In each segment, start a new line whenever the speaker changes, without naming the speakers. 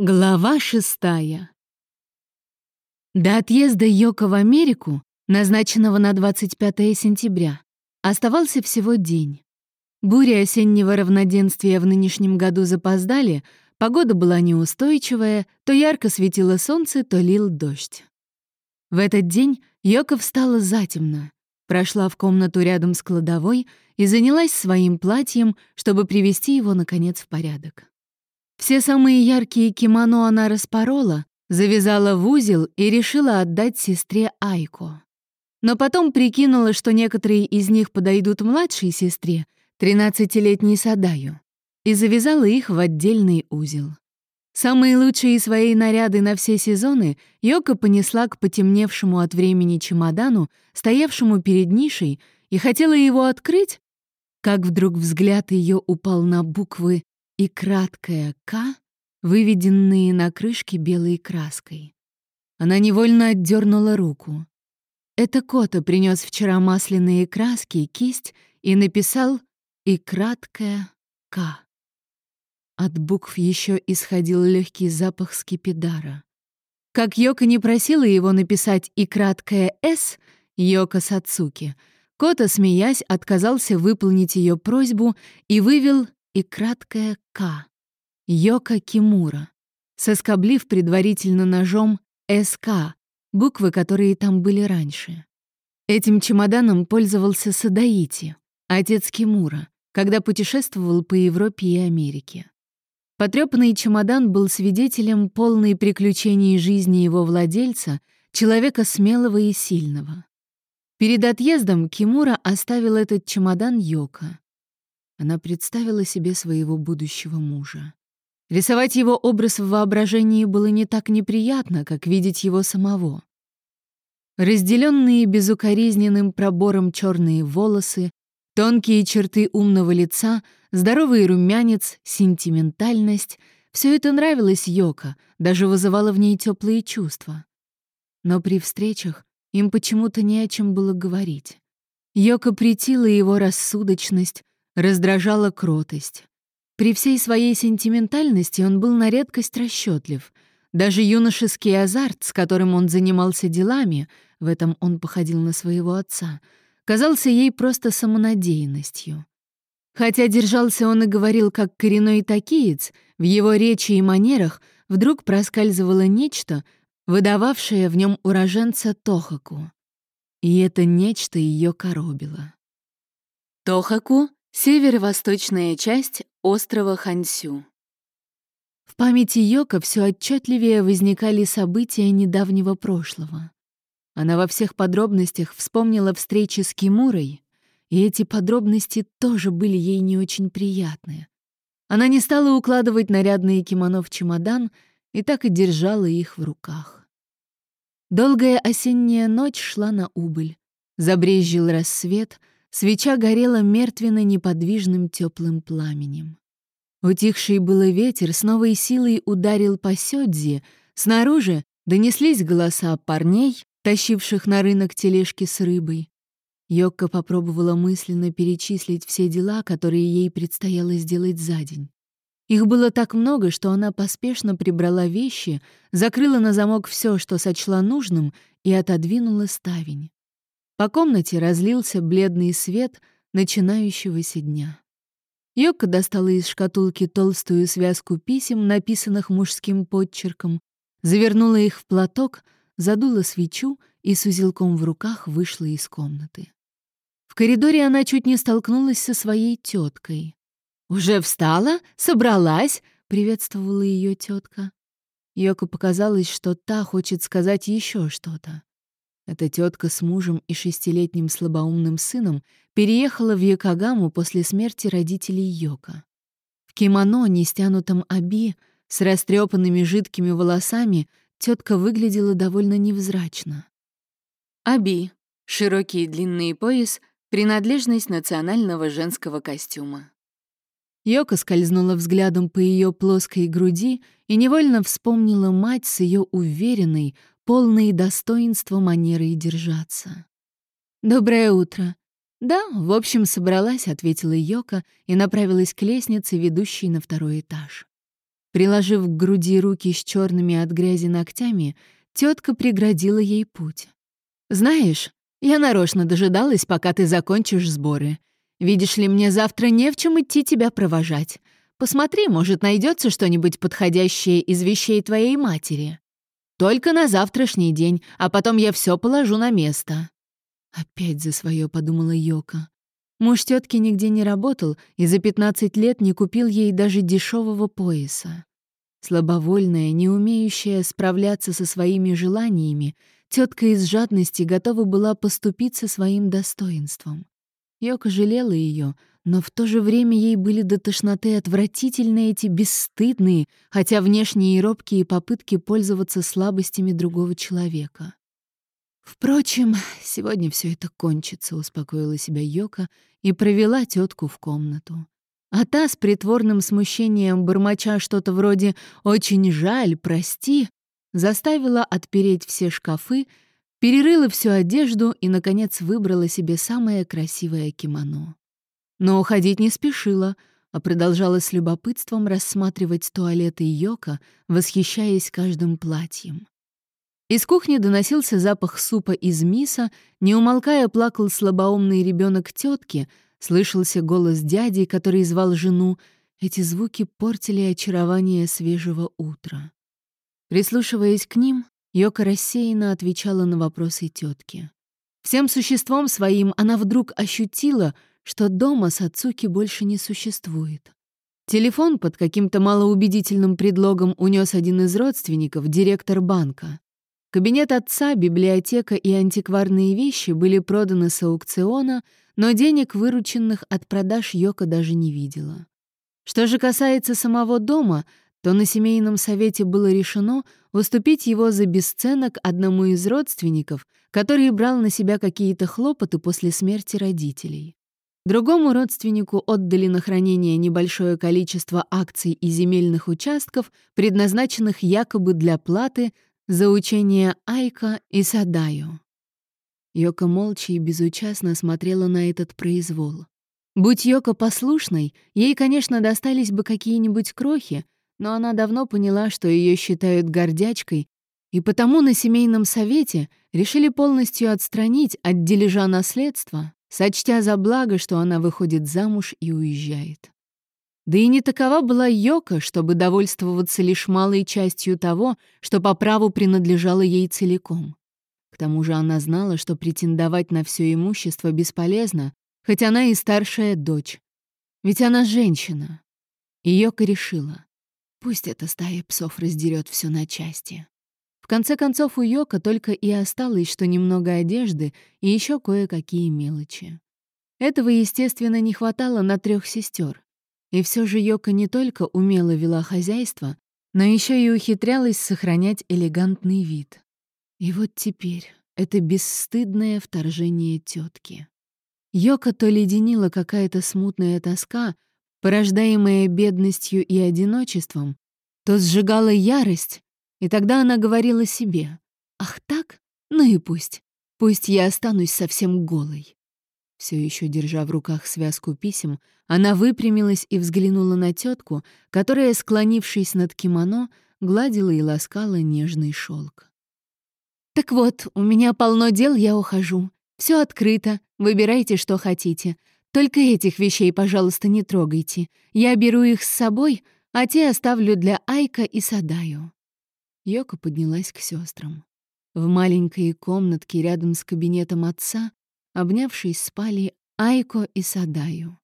Глава шестая. До отъезда Йока в Америку, назначенного на 25 сентября, оставался всего день. Бури осеннего равноденствия в нынешнем году запоздали, погода была неустойчивая, то ярко светило солнце, то лил дождь. В этот день Йока встала затемно, прошла в комнату рядом с кладовой и занялась своим платьем, чтобы привести его, наконец, в порядок. Все самые яркие кимоно она распорола, завязала в узел и решила отдать сестре Айко. Но потом прикинула, что некоторые из них подойдут младшей сестре, 13-летней Садаю, и завязала их в отдельный узел. Самые лучшие свои наряды на все сезоны Йока понесла к потемневшему от времени чемодану, стоявшему перед нишей, и хотела его открыть, как вдруг взгляд ее упал на буквы и краткое «К», выведенные на крышке белой краской. Она невольно отдернула руку. Это Кота принес вчера масляные краски, кисть и написал «И краткое К». От букв еще исходил легкий запах скипидара. Как Йока не просила его написать и краткое «С», Йока Сацуки, Кота, смеясь, отказался выполнить ее просьбу и вывел и краткое «К». Йока Кимура, соскоблив предварительно ножом «СК», буквы, которые там были раньше. Этим чемоданом пользовался Садаити, отец Кимура, когда путешествовал по Европе и Америке. Потрёпанный чемодан был свидетелем полной приключений жизни его владельца, человека смелого и сильного. Перед отъездом Кимура оставил этот чемодан Йока. Она представила себе своего будущего мужа. Рисовать его образ в воображении было не так неприятно, как видеть его самого. Разделенные безукоризненным пробором черные волосы, тонкие черты умного лица, здоровый румянец, сентиментальность — все это нравилось Йоко, даже вызывало в ней теплые чувства. Но при встречах им почему-то не о чем было говорить. Йоко притила его рассудочность, раздражала кротость. При всей своей сентиментальности он был на редкость расчетлив. Даже юношеский азарт, с которым он занимался делами, в этом он походил на своего отца, казался ей просто самонадеянностью. Хотя держался он и говорил как коренной такиец, в его речи и манерах вдруг проскальзывало нечто, выдававшее в нем уроженца Тохаку. И это нечто ее коробило. Тохаку Северо-восточная часть острова Хансю. В памяти Йока все отчетливее возникали события недавнего прошлого. Она во всех подробностях вспомнила встречи с Кимурой, и эти подробности тоже были ей не очень приятны. Она не стала укладывать нарядные кимоно в чемодан и так и держала их в руках. Долгая осенняя ночь шла на убыль. Забрезжил рассвет — Свеча горела мертвенно-неподвижным теплым пламенем. Утихший было ветер с новой силой ударил по сёдзи, снаружи донеслись голоса парней, тащивших на рынок тележки с рыбой. Йокка попробовала мысленно перечислить все дела, которые ей предстояло сделать за день. Их было так много, что она поспешно прибрала вещи, закрыла на замок все, что сочла нужным, и отодвинула ставень. По комнате разлился бледный свет начинающегося дня. Йока достала из шкатулки толстую связку писем, написанных мужским подчерком, завернула их в платок, задула свечу и с узелком в руках вышла из комнаты. В коридоре она чуть не столкнулась со своей теткой. «Уже встала? Собралась?» — приветствовала ее тетка. Йоко показалось, что та хочет сказать еще что-то. Эта тетка с мужем и шестилетним слабоумным сыном переехала в Йокогаму после смерти родителей Йока. В кимоно, не стянутом оби, с растрепанными жидкими волосами, тетка выглядела довольно невзрачно. Аби — широкий и длинный пояс, принадлежность национального женского костюма. Йока скользнула взглядом по ее плоской груди и невольно вспомнила мать с ее уверенной, полные достоинства манеры и держаться. «Доброе утро!» «Да, в общем, собралась», — ответила Йока и направилась к лестнице, ведущей на второй этаж. Приложив к груди руки с черными от грязи ногтями, тетка преградила ей путь. «Знаешь, я нарочно дожидалась, пока ты закончишь сборы. Видишь ли, мне завтра не в чем идти тебя провожать. Посмотри, может, найдется что-нибудь подходящее из вещей твоей матери. Только на завтрашний день, а потом я все положу на место». Опять за свое подумала Йока. Муж тетки нигде не работал и за 15 лет не купил ей даже дешевого пояса. Слабовольная, не умеющая справляться со своими желаниями, тетка из жадности готова была поступиться своим достоинством. Йока жалела ее, но в то же время ей были до тошноты отвратительны эти бесстыдные, хотя внешние и робкие попытки пользоваться слабостями другого человека. Впрочем, сегодня все это кончится, успокоила себя Йока и провела тетку в комнату. А та с притворным смущением, бормоча что-то вроде «очень жаль, прости», заставила отпереть все шкафы, перерыла всю одежду и, наконец, выбрала себе самое красивое кимоно. Но уходить не спешила, а продолжала с любопытством рассматривать туалеты Йока, восхищаясь каждым платьем. Из кухни доносился запах супа из миса, не умолкая плакал слабоумный ребенок тетки, слышался голос дяди, который звал жену. Эти звуки портили очарование свежего утра. Прислушиваясь к ним, Йока рассеянно отвечала на вопросы тетки. Всем существом своим она вдруг ощутила, что дома Сацуки больше не существует. Телефон под каким-то малоубедительным предлогом унес один из родственников, директор банка. Кабинет отца, библиотека и антикварные вещи были проданы с аукциона, но денег, вырученных от продаж, Йока даже не видела. Что же касается самого дома, то на семейном совете было решено уступить его за бесценок одному из родственников, который брал на себя какие-то хлопоты после смерти родителей. Другому родственнику отдали на хранение небольшое количество акций и земельных участков, предназначенных якобы для платы за учение Айка и Садаю. Йока молча и безучастно смотрела на этот произвол. Будь Йока послушной, ей, конечно, достались бы какие-нибудь крохи, но она давно поняла, что ее считают гордячкой, и потому на семейном совете решили полностью отстранить от дележа наследства, сочтя за благо, что она выходит замуж и уезжает. Да и не такова была Йока, чтобы довольствоваться лишь малой частью того, что по праву принадлежало ей целиком. К тому же она знала, что претендовать на все имущество бесполезно, хоть она и старшая дочь. Ведь она женщина. И Йока решила, пусть эта стая псов раздерет все на части. Конце концов, у Йока только и осталось, что немного одежды и еще кое-какие мелочи. Этого, естественно, не хватало на трех сестер. И все же Йока не только умело вела хозяйство, но еще и ухитрялась сохранять элегантный вид. И вот теперь это бесстыдное вторжение тетки. Йока то леденила какая-то смутная тоска, порождаемая бедностью и одиночеством, то сжигала ярость, и тогда она говорила себе, «Ах так? Ну и пусть. Пусть я останусь совсем голой». Все еще держа в руках связку писем, она выпрямилась и взглянула на тетку, которая, склонившись над кимоно, гладила и ласкала нежный шелк. «Так вот, у меня полно дел, я ухожу. Все открыто, выбирайте, что хотите. Только этих вещей, пожалуйста, не трогайте. Я беру их с собой, а те оставлю для Айка и Садаю». Йока поднялась к сестрам. В маленькой комнатке рядом с кабинетом отца, обнявшись, спали Айко и Садаю.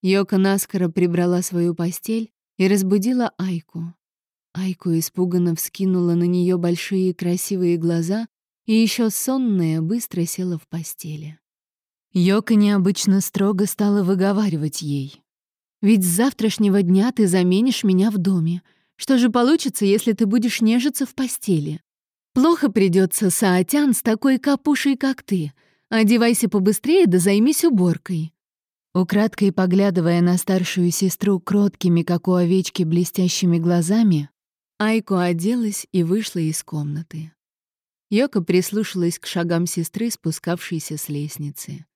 Йока наскоро прибрала свою постель и разбудила Айку. Айку испуганно вскинула на нее большие красивые глаза и еще сонная быстро села в постели. Йока необычно строго стала выговаривать ей. «Ведь с завтрашнего дня ты заменишь меня в доме. Что же получится, если ты будешь нежиться в постели? Плохо придется Саатян с такой капушей, как ты. Одевайся побыстрее да займись уборкой». Украдкой поглядывая на старшую сестру кроткими, как у овечки, блестящими глазами, Айко оделась и вышла из комнаты. Йока прислушалась к шагам сестры, спускавшейся с лестницы.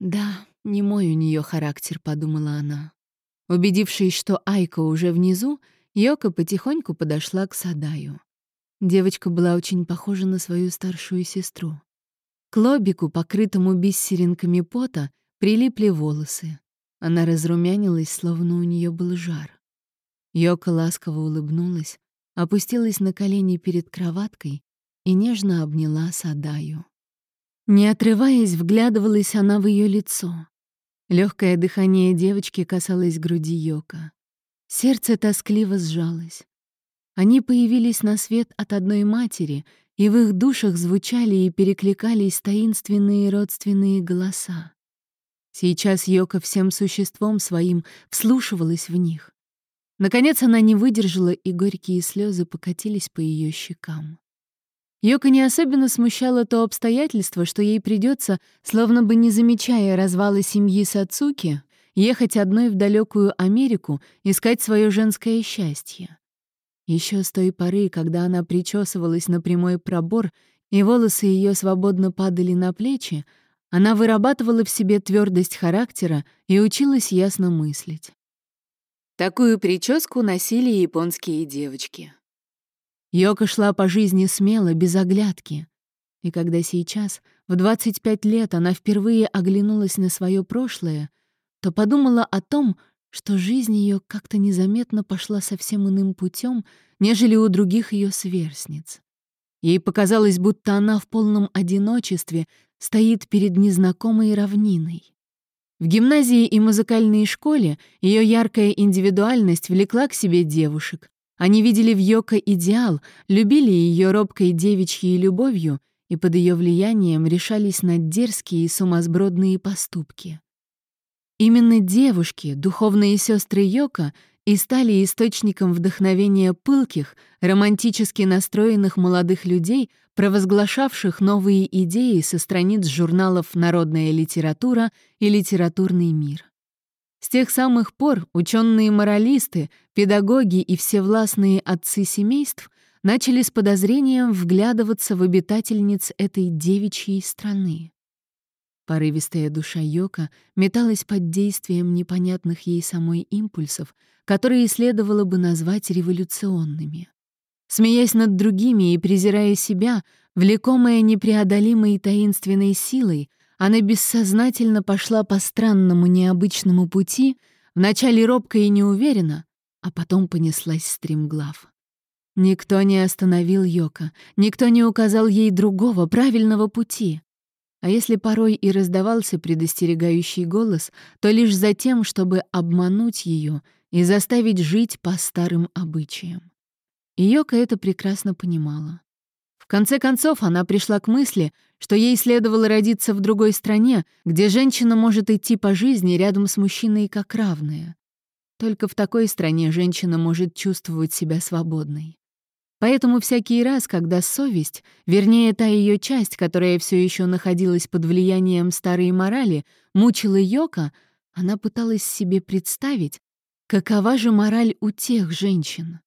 «Да, не мой у нее характер», — подумала она. Убедившись, что Айка уже внизу, Йока потихоньку подошла к Садаю. Девочка была очень похожа на свою старшую сестру. К лобику, покрытому бисеринками пота, прилипли волосы. Она разрумянилась, словно у нее был жар. Йока ласково улыбнулась, опустилась на колени перед кроваткой и нежно обняла Садаю. Не отрываясь, вглядывалась она в ее лицо. Легкое дыхание девочки касалось груди Йока. Сердце тоскливо сжалось. Они появились на свет от одной матери, и в их душах звучали и перекликались таинственные родственные голоса. Сейчас Йока всем существом своим вслушивалась в них. Наконец она не выдержала, и горькие слезы покатились по ее щекам. Йока не особенно смущало то обстоятельство, что ей придется, словно бы не замечая развала семьи Сацуки, ехать одной в далекую Америку, искать свое женское счастье. Еще с той поры, когда она причесывалась на прямой пробор, и волосы ее свободно падали на плечи, она вырабатывала в себе твердость характера и училась ясно мыслить. Такую прическу носили японские девочки. Йока шла по жизни смело, без оглядки. И когда сейчас, в 25 лет, она впервые оглянулась на свое прошлое, то подумала о том, что жизнь ее как-то незаметно пошла совсем иным путем, нежели у других ее сверстниц. Ей показалось, будто она в полном одиночестве стоит перед незнакомой равниной. В гимназии и музыкальной школе ее яркая индивидуальность влекла к себе девушек. Они видели в Йоко идеал, любили ее робкой девичьей любовью и под ее влиянием решались на дерзкие и сумасбродные поступки. Именно девушки, духовные сестры Йока, и стали источником вдохновения пылких, романтически настроенных молодых людей, провозглашавших новые идеи со страниц журналов «Народная литература» и «Литературный мир». С тех самых пор ученые-моралисты, педагоги и всевластные отцы семейств начали с подозрением вглядываться в обитательниц этой девичьей страны. Порывистая душа Йока металась под действием непонятных ей самой импульсов, которые следовало бы назвать революционными. Смеясь над другими и презирая себя, влекомая непреодолимой таинственной силой, она бессознательно пошла по странному необычному пути, вначале робко и неуверенно, а потом понеслась стремглав. Никто не остановил Йока, никто не указал ей другого, правильного пути. А если порой и раздавался предостерегающий голос, то лишь за тем, чтобы обмануть ее и заставить жить по старым обычаям. И Йока это прекрасно понимала. В конце концов, она пришла к мысли, что ей следовало родиться в другой стране, где женщина может идти по жизни рядом с мужчиной как равная. Только в такой стране женщина может чувствовать себя свободной. Поэтому всякий раз, когда совесть, вернее, та ее часть, которая все еще находилась под влиянием старой морали, мучила Йока, она пыталась себе представить, Какова же мораль у тех женщин?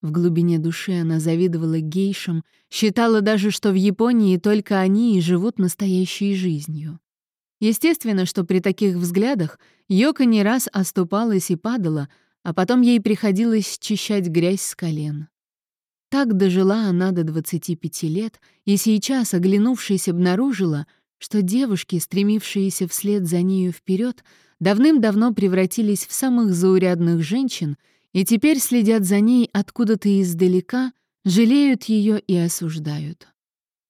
В глубине души она завидовала гейшам, считала даже, что в Японии только они и живут настоящей жизнью. Естественно, что при таких взглядах Йока не раз оступалась и падала, а потом ей приходилось счищать грязь с колен. Так дожила она до 25 лет, и сейчас, оглянувшись, обнаружила, что девушки, стремившиеся вслед за нею вперед, давным-давно превратились в самых заурядных женщин и теперь следят за ней откуда-то издалека, жалеют ее и осуждают.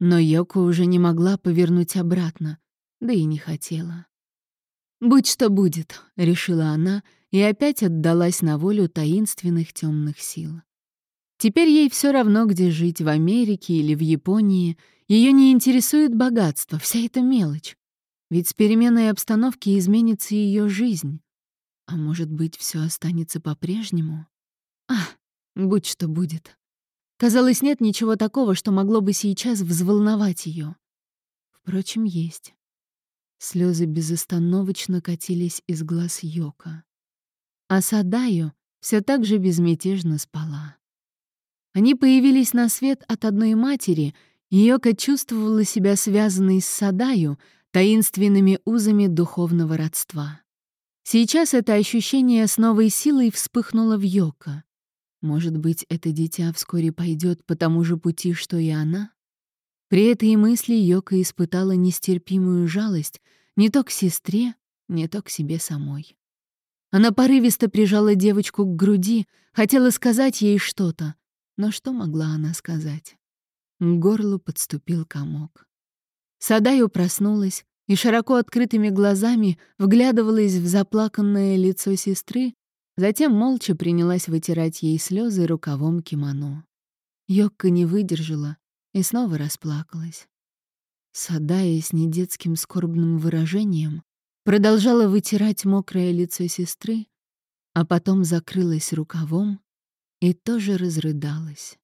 Но Йоко уже не могла повернуть обратно, да и не хотела. «Будь что будет», — решила она и опять отдалась на волю таинственных темных сил. Теперь ей все равно, где жить, в Америке или в Японии. Ее не интересует богатство, вся эта мелочь. Ведь с переменой обстановки изменится ее жизнь. А может быть, все останется по-прежнему? А, будь что будет. Казалось, нет ничего такого, что могло бы сейчас взволновать ее. Впрочем, есть. Слезы безостановочно катились из глаз Йока. А Садаю все так же безмятежно спала. Они появились на свет от одной матери, и Йока чувствовала себя связанной с Садаю, таинственными узами духовного родства. Сейчас это ощущение с новой силой вспыхнуло в Йока. Может быть, это дитя вскоре пойдет по тому же пути, что и она? При этой мысли Йока испытала нестерпимую жалость не то к сестре, не то к себе самой. Она порывисто прижала девочку к груди, хотела сказать ей что-то, но что могла она сказать? К горлу подступил комок. Садаю проснулась и широко открытыми глазами вглядывалась в заплаканное лицо сестры, затем молча принялась вытирать ей слезы рукавом кимоно. Йокка не выдержала и снова расплакалась. Садая с недетским скорбным выражением, продолжала вытирать мокрое лицо сестры, а потом закрылась рукавом и тоже разрыдалась.